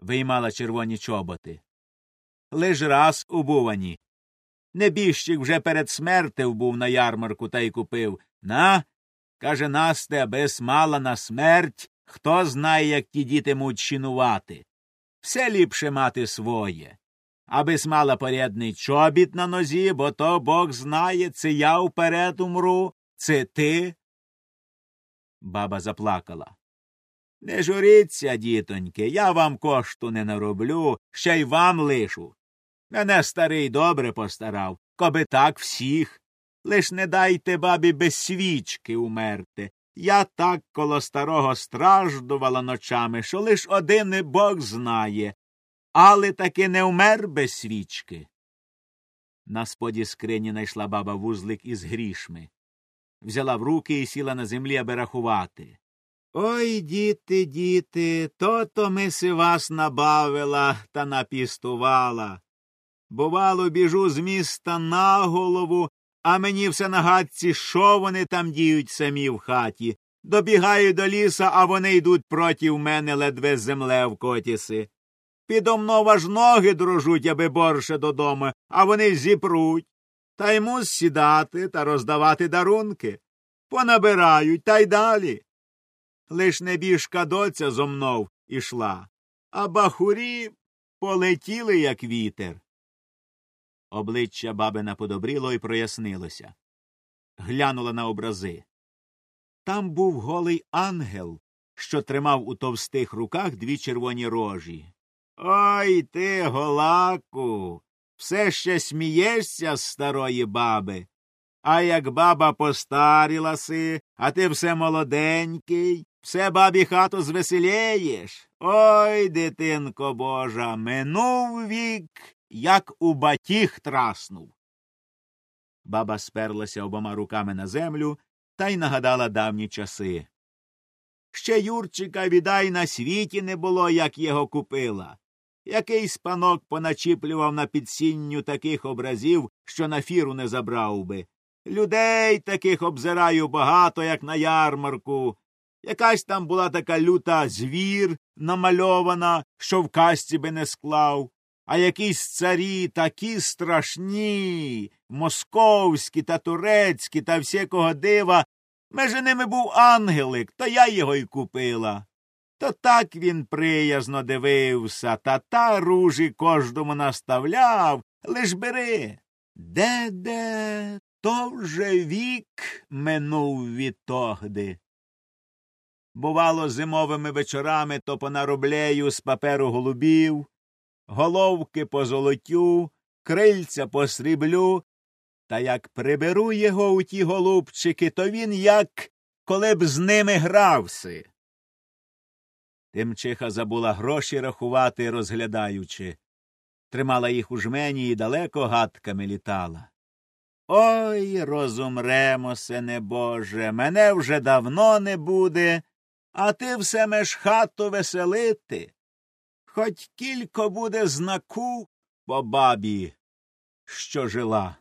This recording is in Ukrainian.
виймала червоні чоботи. Лиш раз убувані. Небіжчик вже перед смертив був на ярмарку та й купив. На, каже Насте, аби мала на смерть, хто знає, як ті дітимуть чинувати. Все ліпше мати своє. Аби мала порядний чобіт на нозі, бо то Бог знає, це я вперед умру, це ти. Баба заплакала. Не журіться, дітоньки, я вам кошту не нароблю, ще й вам лишу. Мене старий добре постарав, коби так всіх. Лиш не дайте бабі без свічки умерти. Я так коло старого страждувала ночами, що лиш один бог знає, але таки не вмер без свічки. На споді скрині найшла баба вузлик із грішми. Взяла в руки і сіла на землі, аби рахувати. Ой, діти, діти, то то ми си вас набавила та напістувала. Бувало, біжу з міста на голову, а мені все на гадці, що вони там діють самі в хаті. Добігаю до ліса, а вони йдуть проти мене ледве земле в котіси. Підо мною аж ноги дрожуть, аби борше додому, а вони зіпруть. Та йму сідати та роздавати дарунки. Понабирають та й далі. Лиш небіжка доця зо мнов ішла, а бахурі полетіли, як вітер. Обличчя бабина подобріло і прояснилося. Глянула на образи. Там був голий ангел, що тримав у товстих руках дві червоні рожі. Ой ти, голаку, все ще смієшся з старої баби. А як баба постаріласи, а ти все молоденький, все бабі хату звеселєєш. Ой, дитинко божа, минув вік, як у батіг траснув. Баба сперлася обома руками на землю та й нагадала давні часи. Ще Юрчика, відай, на світі не було, як його купила. Якийсь панок поначіплював на підсінню таких образів, що на фіру не забрав би. Людей таких обзираю багато, як на ярмарку. Якась там була така люта звір намальована, що в касті би не склав, а якісь царі такі страшні, московські та турецькі та всякого дива. Межи ними був ангелик, то я його й купила. То так він приязно дивився, та та ружі кожному наставляв, лиш бери. Де де, то вже вік минув відтогди. Бувало, зимовими вечорами то понароблею з паперу голубів, головки по золотю, крильця по сріблю, та як приберу його у ті голубчики, то він як коли б з ними гравси. Тимчиха забула гроші рахувати, розглядаючи. Тримала їх у жмені і далеко гадками літала. Ой, розумремося, небоже, мене вже давно не буде, а ти все меж хату веселити. Хоть кілько буде знаку по бабі, що жила.